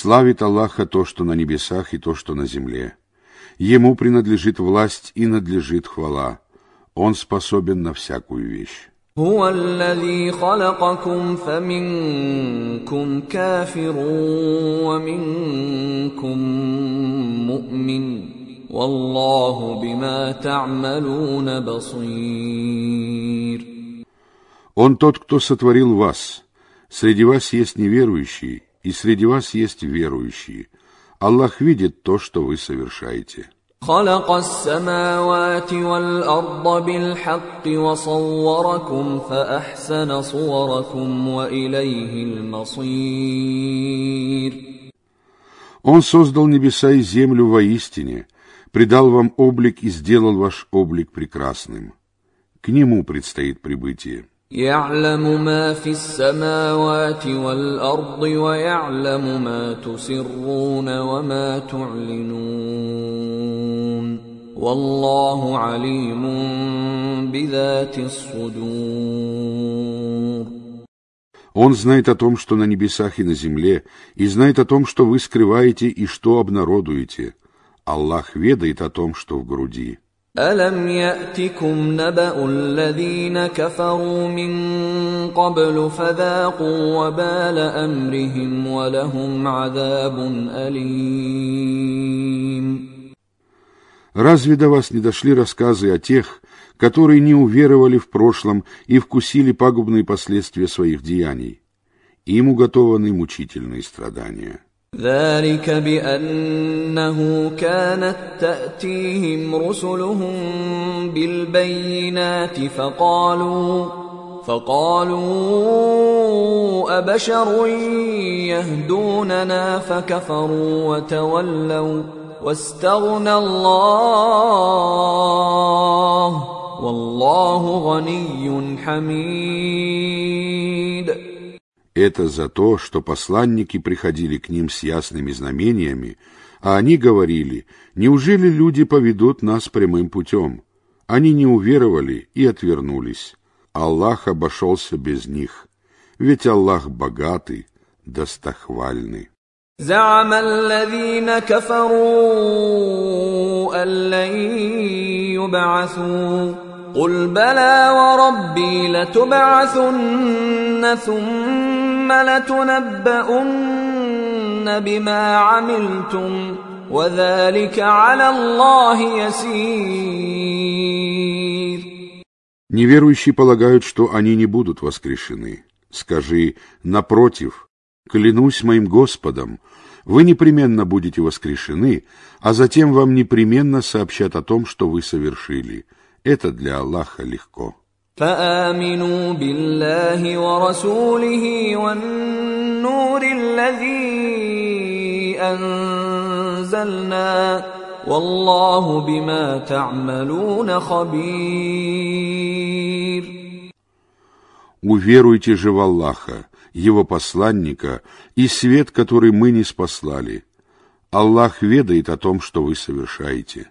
Славит Аллаха то, что на небесах и то, что на земле. Ему принадлежит власть и надлежит хвала. Он способен на всякую вещь. هو الذي خلقكم فمنكم كافر ومنكم مؤمن والله بما تعملون بصير Он тот, кто сотворил вас. Среди вас есть неверующие, и среди вас есть верующие. Аллах видит то, что вы совершаете. خلق السماوات والارض بالحق وصوركم فاحسن صوركم واليه المصير Он создал небеса и землю воистине, придал вам облик и сделал ваш облик прекрасным. К нему предстоит прибытие. يعلم ما في السماوات والارض ويعلم ما تسرون وما تعلنون والله عليم بذات الصدور Он знает о том, что на небесах и на земле, и знает о том, что вы скрываете и что обнародуете. Аллах ведает о том, что в груди. الم ياتكم نبا الذين كفروا من قبل فذاقوا وبال امرهم ولهم عذاب اليم Разве до вас не дошли рассказы о тех, которые не уверовали в прошлом и вкусили пагубные последствия своих деяний? Им уготованы мучительные страдания. ذلك بأنه كانت تأتيهم رسلهم بالبينات فقالوا فقالوا أبشر يهدوننا فكفروا وتولوا واستغنى الله والله غني حميد. Это за то, что посланники приходили к ним с ясными знамениями, а они говорили, неужели люди поведут нас прямым путем? Они не уверовали и отвернулись. Аллах обошелся без них, ведь Аллах богатый, достохвальный. زعم الذين كفروا أن لن يبعثوا قل بلى وربي لتبعثن ثم لتنبؤن بما عملتم وذلك على الله يسير Неверующие полагают, что они не будут воскрешены. Скажи, напротив, клянусь моим Господом, вы непременно будете воскрешены, а затем вам непременно сообщат о том, что вы совершили. Это для Аллаха легко. فامنوا بالله ورسوله والنور الذي انزلنا والله بما تعملون خبير Уверуйте же в Аллаха, Его посланника и свет, который мы не спаслали. Аллах ведает о том, что вы совершаете.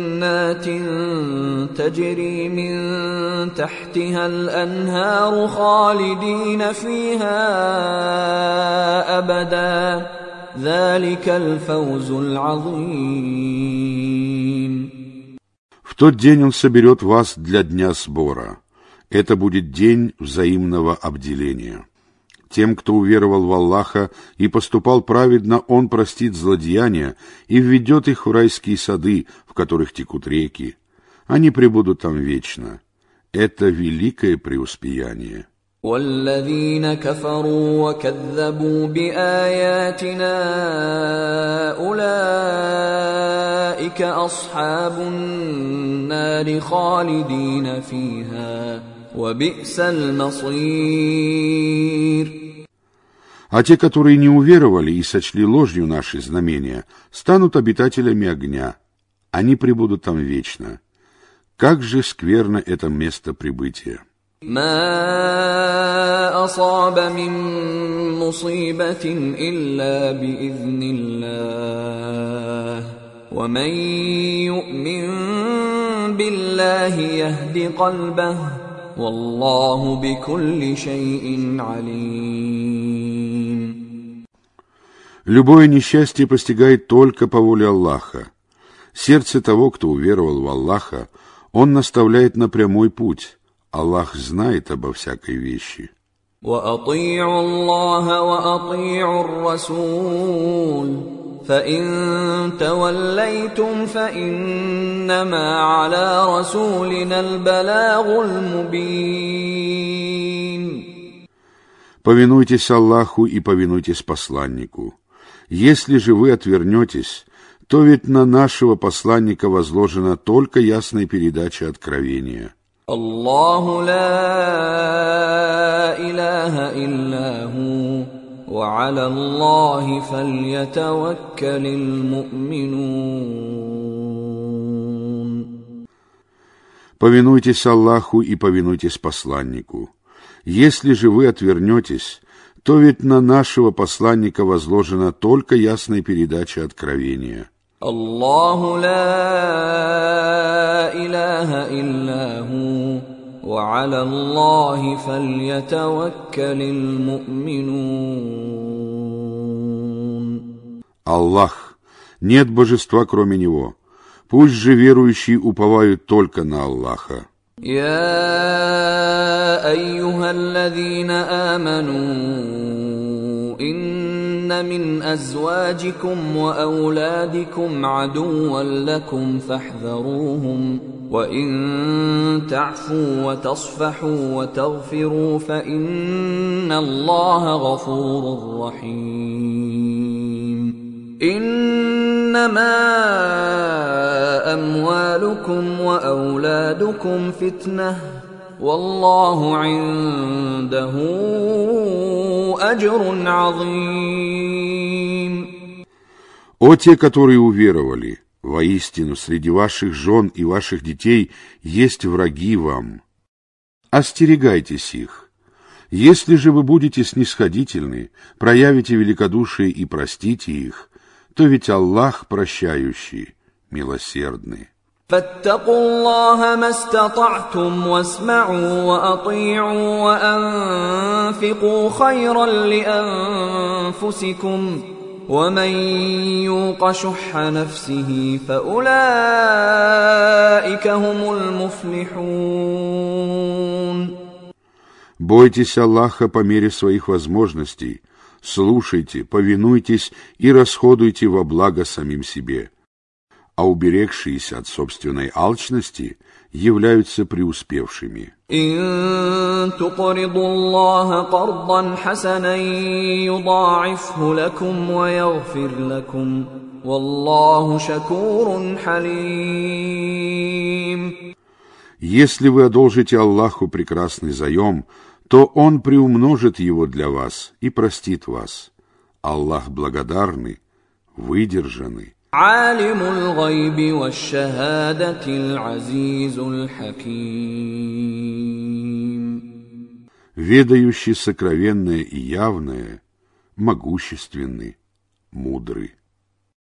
تجري من تحتها الانهار خالدين فيها ابدا ذلك الفوز العظيم В тот день Он соберет вас для дня сбора. Это будет день взаимного обделения. Тем, кто уверовал в Аллаха и поступал праведно, Он простит злодеяния и введет их в райские сады, в которых текут реки. Они пребудут там вечно. Это великое преуспеяние. والذين كفروا وكذبوا باياتنا اولئك اصحاب النار خالدين فيها وبئس المصير А те, которые не уверовали и сочли ложью наши знамения, станут обитателями огня. Они пребудут там вечно. Как же скверно это место прибытия! ما اصاب من مصيبه الا باذن الله ومن يؤمن بالله يهد قلبه والله بكل شيء عليم Любое несчастье постигает только по воле Аллаха. Сердце того, кто уверовал в Аллаха, он наставляет на прямой путь. Аллах знает обо всякой вещи. وأطيعوا الله وأطيعوا الرسول فإن توليتم فإنما على رسولنا البلاغ المبين Повинуйтесь Аллаху и повинуйтесь посланнику. Если же вы отвернетесь, то ведь на нашего посланника возложена только ясная передача откровения. الله لا اله الا هو وعلى الله فليتوكل المؤمنون Повинуйтесь Аллаху и повинуйтесь посланнику. Если же вы отвернетесь, то ведь на нашего посланника возложена только ясная передача откровения. الله لا اله الا هو وعلى الله فليتوكل المؤمنون Аллах, нет божества кроме Него. Пусть же верующие уповают только на Аллаха. يا ايها الذين امنوا ان من ازواجكم واولادكم عدوا لكم فاحذروهم وان تعفوا وتصفحوا وتغفروا فان الله غفور رحيم انما اموالكم واولادكم فتنه والله عنده اجر عظيم О те, которые уверовали, воистину среди ваших жен и ваших детей есть враги вам. Остерегайтесь их. Если же вы будете снисходительны, проявите великодушие и простите их, то ведь Аллах прощающий, милосердный. فاتقوا الله ما استطعتم واسمعوا واطيعوا وانفقوا خيرا لانفسكم ومن يوق شح نفسه فاولئك هم المفلحون Бойтесь Аллаха по мере своих возможностей, слушайте, повинуйтесь и расходуйте во благо самим себе. а уберегшиеся от собственной алчности являются преуспевшими. Если вы одолжите Аллаху прекрасный заем, то Он приумножит его для вас и простит вас. Аллах благодарный, выдержанный, عالم الغيب والشهادة العزيز الحكيم ведающий сокровенное и явное, могущественный, мудрый.